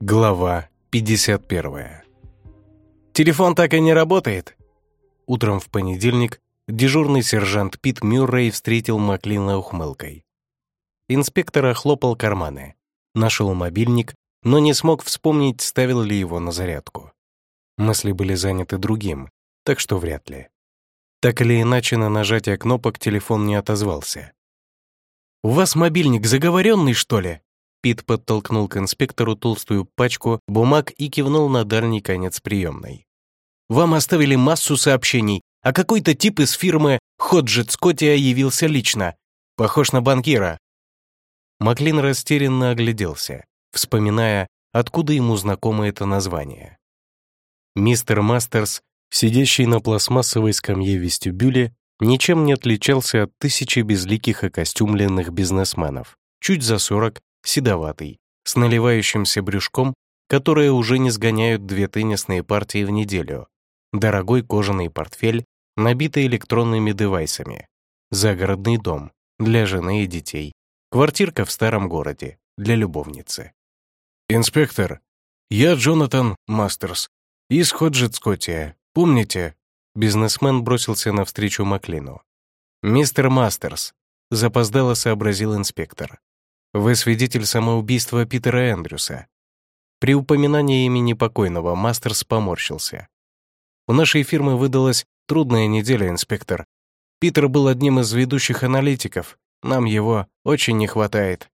Глава 51 «Телефон так и не работает?» Утром в понедельник дежурный сержант Пит Мюррей встретил Маклина ухмылкой. Инспектор охлопал карманы, нашел мобильник, но не смог вспомнить, ставил ли его на зарядку. Мысли были заняты другим, так что вряд ли. Так или иначе, на нажатие кнопок телефон не отозвался. «У вас мобильник заговоренный, что ли?» Пит подтолкнул к инспектору толстую пачку бумаг и кивнул на дальний конец приемной. «Вам оставили массу сообщений, а какой-то тип из фирмы Ходжет Скоттия явился лично. Похож на банкира». Маклин растерянно огляделся, вспоминая, откуда ему знакомо это название. Мистер Мастерс, сидящий на пластмассовой скамье в вестибюле, ничем не отличался от тысячи безликих и костюмленных бизнесменов, чуть за сорок седоватый, с наливающимся брюшком, которые уже не сгоняют две теннисные партии в неделю, дорогой кожаный портфель, набитый электронными девайсами, загородный дом для жены и детей, квартирка в старом городе для любовницы. «Инспектор, я Джонатан Мастерс из Ходжет Скоттия. Помните?» Бизнесмен бросился навстречу Маклину. «Мистер Мастерс», — запоздало сообразил инспектор. Вы свидетель самоубийства Питера Эндрюса. При упоминании имени покойного Мастерс поморщился. У нашей фирмы выдалась трудная неделя, инспектор. Питер был одним из ведущих аналитиков. Нам его очень не хватает.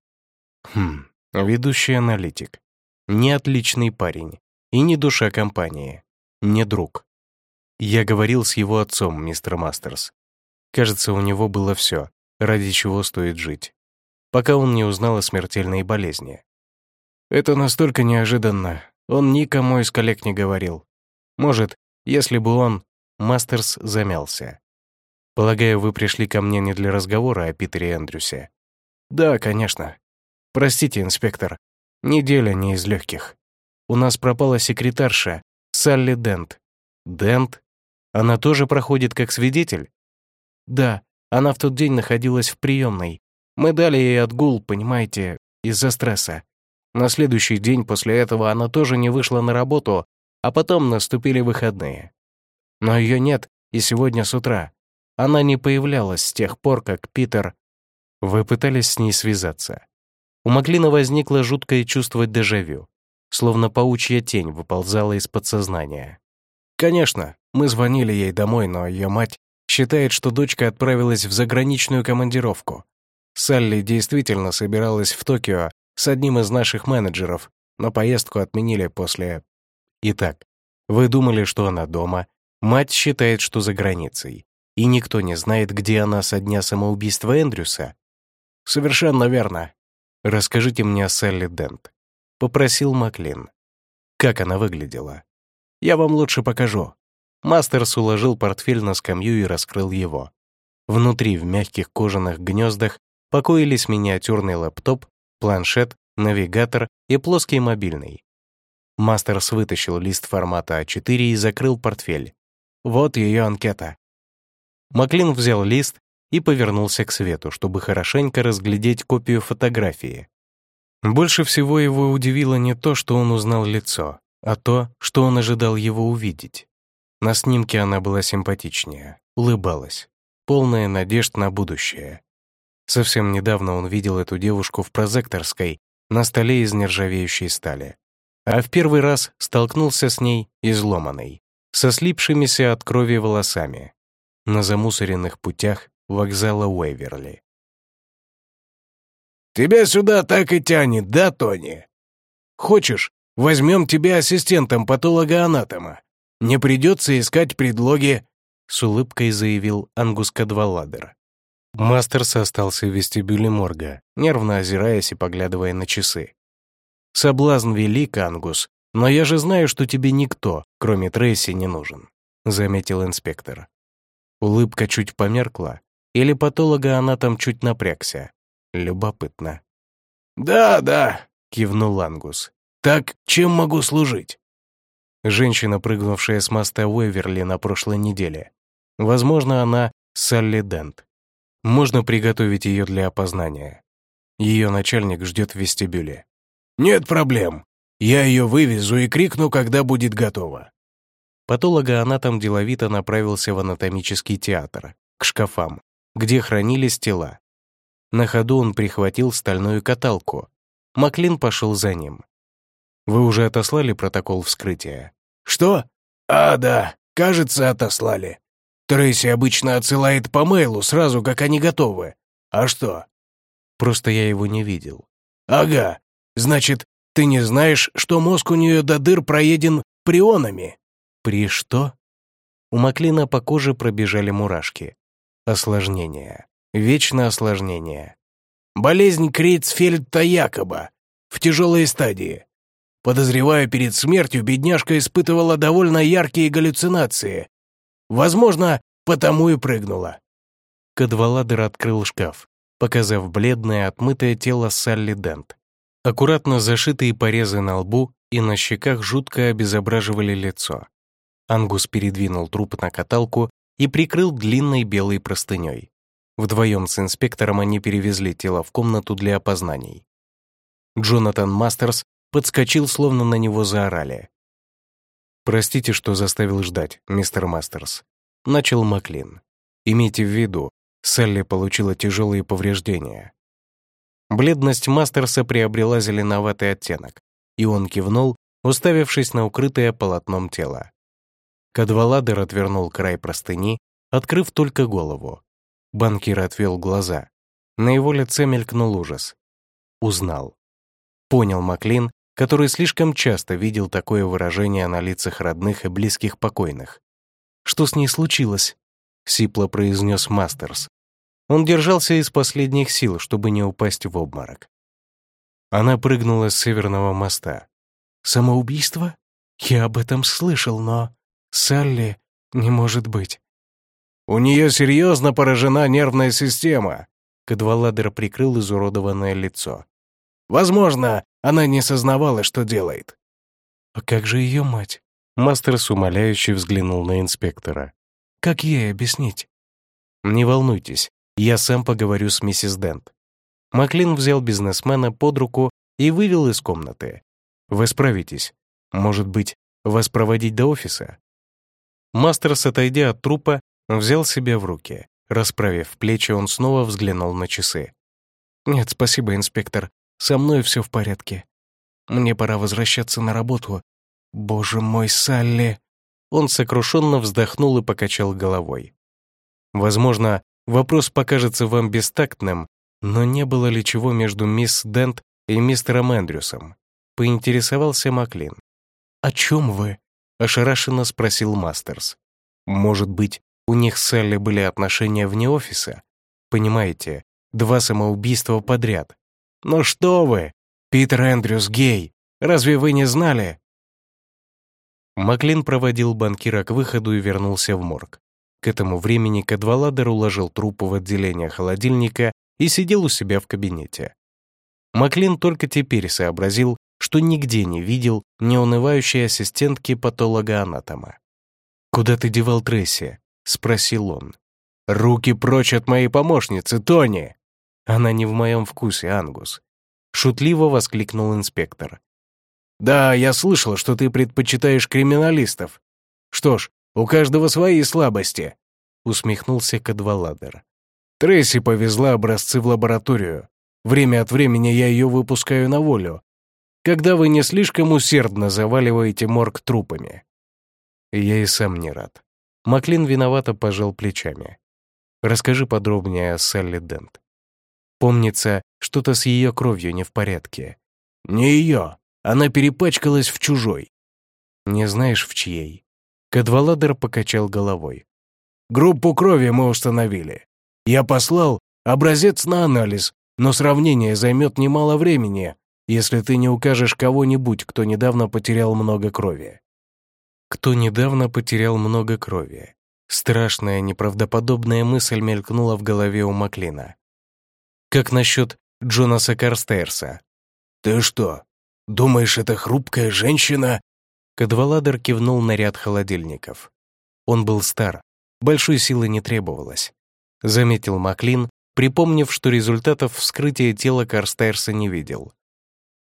Хм, ведущий аналитик. Не отличный парень. И не душа компании. Не друг. Я говорил с его отцом, мистер Мастерс. Кажется, у него было все, ради чего стоит жить пока он не узнал о смертельной болезни. Это настолько неожиданно. Он никому из коллег не говорил. Может, если бы он... Мастерс замялся. «Полагаю, вы пришли ко мне не для разговора о Питере Эндрюсе?» «Да, конечно. Простите, инспектор. Неделя не из легких. У нас пропала секретарша, Салли Дент». «Дент? Она тоже проходит как свидетель?» «Да, она в тот день находилась в приемной, мы дали ей отгул, понимаете, из-за стресса. На следующий день после этого она тоже не вышла на работу, а потом наступили выходные. Но ее нет и сегодня с утра. Она не появлялась с тех пор, как Питер... Вы пытались с ней связаться. У Маклина возникло жуткое чувство дежавю, словно паучья тень выползала из подсознания. Конечно, мы звонили ей домой, но ее мать считает, что дочка отправилась в заграничную командировку, Салли действительно собиралась в Токио с одним из наших менеджеров, но поездку отменили после... Итак, вы думали, что она дома, мать считает, что за границей, и никто не знает, где она со дня самоубийства Эндрюса? Совершенно верно. Расскажите мне о Салли Дент. Попросил Маклин. Как она выглядела? Я вам лучше покажу. Мастерс уложил портфель на скамью и раскрыл его. Внутри, в мягких кожаных гнездах, покоились миниатюрный лэптоп, планшет, навигатор и плоский мобильный. Мастерс вытащил лист формата А4 и закрыл портфель. Вот ее анкета. Маклин взял лист и повернулся к свету, чтобы хорошенько разглядеть копию фотографии. Больше всего его удивило не то, что он узнал лицо, а то, что он ожидал его увидеть. На снимке она была симпатичнее, улыбалась, полная надежд на будущее. Совсем недавно он видел эту девушку в прозекторской на столе из нержавеющей стали. А в первый раз столкнулся с ней изломанной, со слипшимися от крови волосами, на замусоренных путях вокзала Уэйверли. «Тебя сюда так и тянет, да, Тони? Хочешь, возьмем тебя ассистентом патолога-анатома? Не придется искать предлоги», — с улыбкой заявил Ангус Кадваладер. Мастерс остался в вестибюле морга, нервно озираясь и поглядывая на часы. «Соблазн велик, Ангус, но я же знаю, что тебе никто, кроме Трейси, не нужен», — заметил инспектор. Улыбка чуть померкла, или патолога она там чуть напрягся. Любопытно. «Да, да», — кивнул Ангус. «Так чем могу служить?» Женщина, прыгнувшая с моста Уэверли на прошлой неделе. Возможно, она Салли Дент. Можно приготовить ее для опознания. Ее начальник ждет в вестибюле. «Нет проблем. Я ее вывезу и крикну, когда будет готова». Патологоанатом деловито направился в анатомический театр, к шкафам, где хранились тела. На ходу он прихватил стальную каталку. Маклин пошел за ним. «Вы уже отослали протокол вскрытия?» «Что? А, да, кажется, отослали. Трейси обычно отсылает по мейлу сразу, как они готовы. А что?» «Просто я его не видел». «Ага. Значит, ты не знаешь, что мозг у нее до дыр проеден прионами?» «При что?» У Маклина по коже пробежали мурашки. Осложнение. Вечное осложнение. Болезнь Крейцфельда якобы. В тяжелой стадии. Подозреваю, перед смертью бедняжка испытывала довольно яркие галлюцинации. Возможно, потому и прыгнула. Кадваладер открыл шкаф, показав бледное, отмытое тело Салли Дент. Аккуратно зашитые порезы на лбу и на щеках жутко обезображивали лицо. Ангус передвинул труп на каталку и прикрыл длинной белой простыней. Вдвоем с инспектором они перевезли тело в комнату для опознаний. Джонатан Мастерс подскочил, словно на него заорали. «Простите, что заставил ждать, мистер Мастерс», — начал Маклин. «Имейте в виду, Салли получила тяжелые повреждения». Бледность Мастерса приобрела зеленоватый оттенок, и он кивнул, уставившись на укрытое полотном тело. Кадваладер отвернул край простыни, открыв только голову. Банкир отвел глаза. На его лице мелькнул ужас. Узнал. Понял Маклин, который слишком часто видел такое выражение на лицах родных и близких покойных. «Что с ней случилось?» — сипло произнес Мастерс. Он держался из последних сил, чтобы не упасть в обморок. Она прыгнула с северного моста. «Самоубийство? Я об этом слышал, но... Салли не может быть». «У нее серьезно поражена нервная система», — Кадваладер прикрыл изуродованное лицо. «Возможно, она не сознавала, что делает. «А как же ее мать?» Мастерс умоляюще взглянул на инспектора. «Как ей объяснить?» «Не волнуйтесь, я сам поговорю с миссис Дент». Маклин взял бизнесмена под руку и вывел из комнаты. «Вы справитесь. Может быть, вас проводить до офиса?» Мастерс, отойдя от трупа, взял себя в руки. Расправив плечи, он снова взглянул на часы. «Нет, спасибо, инспектор. Со мной все в порядке. Мне пора возвращаться на работу. Боже мой, Салли!» Он сокрушенно вздохнул и покачал головой. «Возможно, вопрос покажется вам бестактным, но не было ли чего между мисс Дент и мистером Эндрюсом?» Поинтересовался Маклин. «О чем вы?» — ошарашенно спросил Мастерс. «Может быть, у них с Салли были отношения вне офиса? Понимаете, два самоубийства подряд. «Ну что вы! Питер Эндрюс гей! Разве вы не знали?» Маклин проводил банкира к выходу и вернулся в морг. К этому времени Кадваладер уложил труп в отделение холодильника и сидел у себя в кабинете. Маклин только теперь сообразил, что нигде не видел неунывающей ассистентки патолога-анатома. «Куда ты девал Тресси?» — спросил он. «Руки прочь от моей помощницы, Тони!» Она не в моем вкусе, Ангус. Шутливо воскликнул инспектор. Да, я слышал, что ты предпочитаешь криминалистов. Что ж, у каждого свои слабости. Усмехнулся Кадваладер. Трейси повезла образцы в лабораторию. Время от времени я ее выпускаю на волю. Когда вы не слишком усердно заваливаете морг трупами. Я и сам не рад. Маклин виновато пожал плечами. Расскажи подробнее о Салли Дент. Помнится, что-то с ее кровью не в порядке. Не ее. Она перепачкалась в чужой. Не знаешь, в чьей? Кадваладер покачал головой. Группу крови мы установили. Я послал образец на анализ, но сравнение займет немало времени, если ты не укажешь кого-нибудь, кто недавно потерял много крови. Кто недавно потерял много крови? Страшная, неправдоподобная мысль мелькнула в голове у Маклина. Как насчет Джонаса Карстерса? «Ты что, думаешь, это хрупкая женщина?» Кадваладер кивнул на ряд холодильников. Он был стар, большой силы не требовалось. — заметил Маклин, припомнив, что результатов вскрытия тела Карстайрса не видел.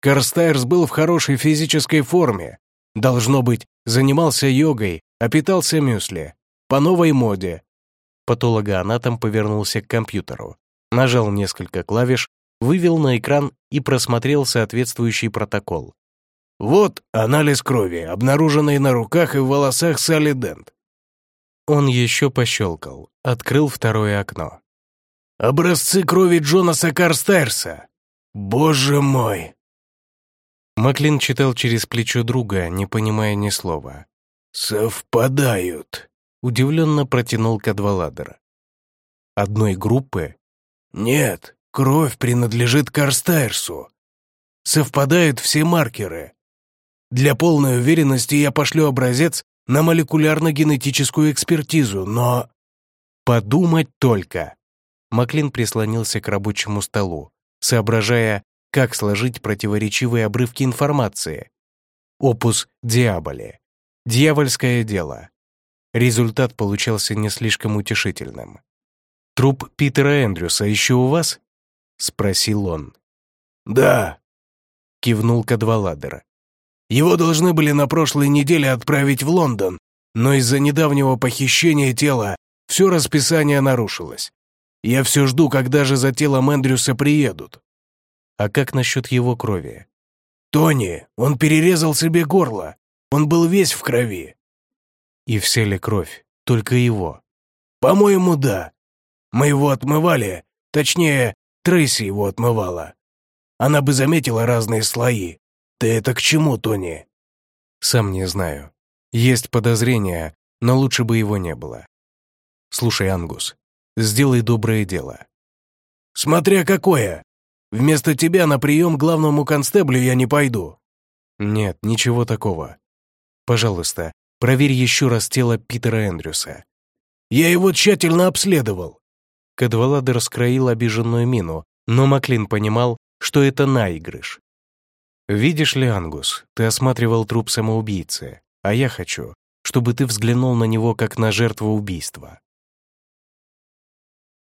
Карстайрс был в хорошей физической форме. Должно быть, занимался йогой, а питался мюсли. По новой моде. Патологоанатом повернулся к компьютеру, нажал несколько клавиш, вывел на экран и просмотрел соответствующий протокол. Вот анализ крови, обнаруженный на руках и в волосах Салли Дент. Он еще пощелкал, открыл второе окно. «Образцы крови Джонаса Карстайрса! Боже мой!» Маклин читал через плечо друга, не понимая ни слова. «Совпадают», — удивленно протянул Кадваладер. «Одной группы?» «Нет, кровь принадлежит Карстайрсу. Совпадают все маркеры. Для полной уверенности я пошлю образец на молекулярно-генетическую экспертизу, но...» «Подумать только!» Маклин прислонился к рабочему столу, соображая, как сложить противоречивые обрывки информации. Опус Диаболи. Дьявольское дело. Результат получался не слишком утешительным. «Труп Питера Эндрюса еще у вас?» — спросил он. «Да», — кивнул Кадваладер. «Его должны были на прошлой неделе отправить в Лондон, но из-за недавнего похищения тела все расписание нарушилось. Я все жду, когда же за телом Эндрюса приедут». «А как насчет его крови?» «Тони, он перерезал себе горло. Он был весь в крови». «И все ли кровь? Только его?» «По-моему, да. Мы его отмывали, точнее, Трейси его отмывала. Она бы заметила разные слои. Ты это к чему, Тони?» «Сам не знаю. Есть подозрения, но лучше бы его не было. Слушай, Ангус, сделай доброе дело». «Смотря какое. Вместо тебя на прием главному констеблю я не пойду». «Нет, ничего такого. Пожалуйста, проверь еще раз тело Питера Эндрюса». «Я его тщательно обследовал». Кадваладе раскроил обиженную мину, но Маклин понимал, что это наигрыш. «Видишь ли, Ангус, ты осматривал труп самоубийцы, а я хочу, чтобы ты взглянул на него как на жертву убийства.